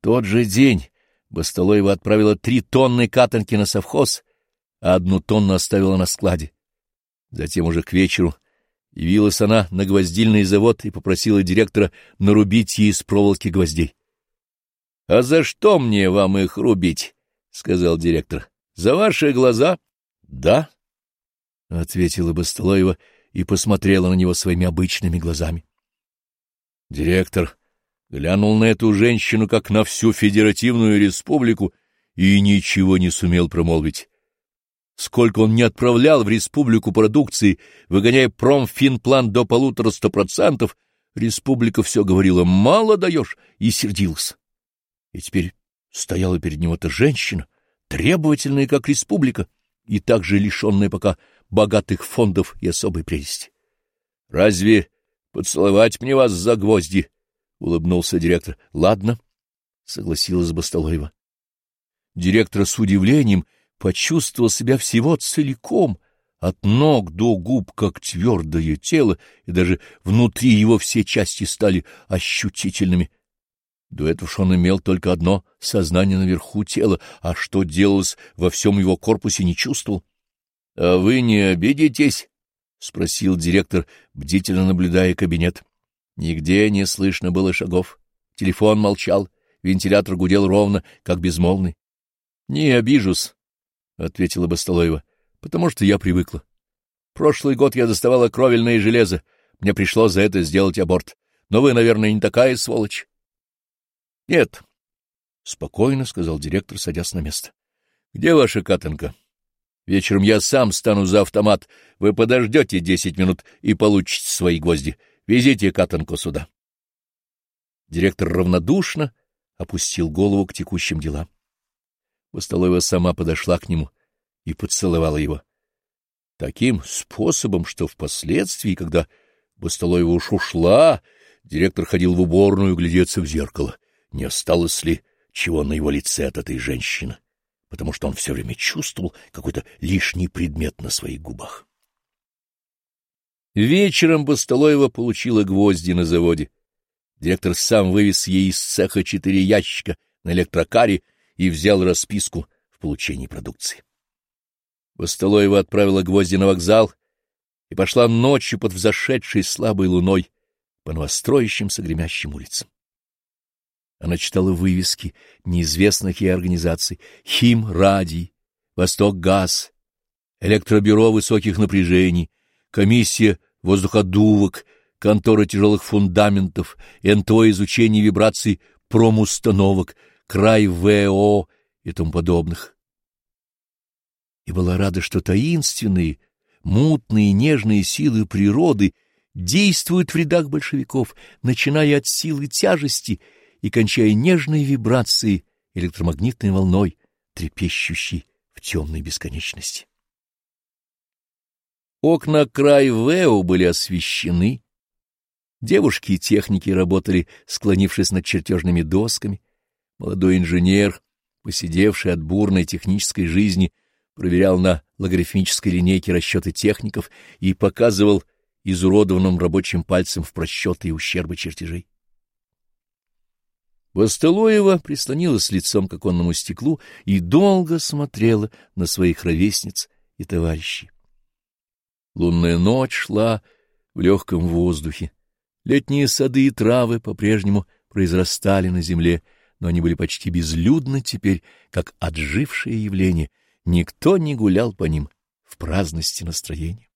тот же день Бастолоева отправила три тонны катанки на совхоз, а одну тонну оставила на складе. Затем уже к вечеру явилась она на гвоздильный завод и попросила директора нарубить ей из проволоки гвоздей. — А за что мне вам их рубить? — сказал директор. — За ваши глаза? — Да, — ответила Бастолоева и посмотрела на него своими обычными глазами. Директор глянул на эту женщину, как на всю федеративную республику, и ничего не сумел промолвить. Сколько он не отправлял в республику продукции, выгоняя промфинплан до полутора сто процентов, республика все говорила «мало даешь» и сердился. И теперь стояла перед ним эта женщина, требовательная, как республика, и также лишенная пока богатых фондов и особой прелести. Разве поцеловать мне вас за гвозди? — улыбнулся директор. — Ладно, — согласилась Бастолоева. Директор с удивлением почувствовал себя всего целиком, от ног до губ, как твердое тело, и даже внутри его все части стали ощутительными. До этого он имел только одно сознание наверху тела, а что делалось во всем его корпусе, не чувствовал. — А вы не обидитесь? — спросил директор, бдительно наблюдая кабинет. Нигде не слышно было шагов. Телефон молчал, вентилятор гудел ровно, как безмолвный. — Не обижусь, — ответила Бастолоева, — потому что я привыкла. Прошлый год я доставала кровельное железо, мне пришлось за это сделать аборт. Но вы, наверное, не такая сволочь. — Нет, — спокойно сказал директор, садясь на место. — Где ваша катанка? Вечером я сам стану за автомат. Вы подождете десять минут и получите свои гвозди. Везите катанку сюда. Директор равнодушно опустил голову к текущим делам. Постолоева сама подошла к нему и поцеловала его. Таким способом, что впоследствии, когда Бастолоева уж ушла, директор ходил в уборную глядеться в зеркало, не осталось ли чего на его лице от этой женщины, потому что он все время чувствовал какой-то лишний предмет на своих губах. Вечером Бастолоева получила гвозди на заводе. Директор сам вывез ей из цеха четыре ящика на электрокаре и взял расписку в получении продукции. Бастолоева отправила гвозди на вокзал и пошла ночью под взошедшей слабой луной по новостроящимся гремящим улицам. Она читала вывески неизвестных ей организаций «Хим Радий», «Восток Газ», «Электробюро высоких напряжений», комиссия воздуходувок, контора тяжелых фундаментов, НТО изучения вибраций промустановок, край ВО и тому подобных. И была рада, что таинственные, мутные, нежные силы природы действуют в рядах большевиков, начиная от силы тяжести и кончая нежной вибрацией электромагнитной волной, трепещущей в темной бесконечности. Окна край Вэу были освещены. Девушки и техники работали, склонившись над чертежными досками. Молодой инженер, посидевший от бурной технической жизни, проверял на логарифмической линейке расчеты техников и показывал изуродованным рабочим пальцем в просчеты и ущербы чертежей. Бастолоева прислонилась лицом к оконному стеклу и долго смотрела на своих ровесниц и товарищей. Лунная ночь шла в легком воздухе. Летние сады и травы по-прежнему произрастали на земле, но они были почти безлюдны теперь, как отжившее явление. Никто не гулял по ним в праздности настроения.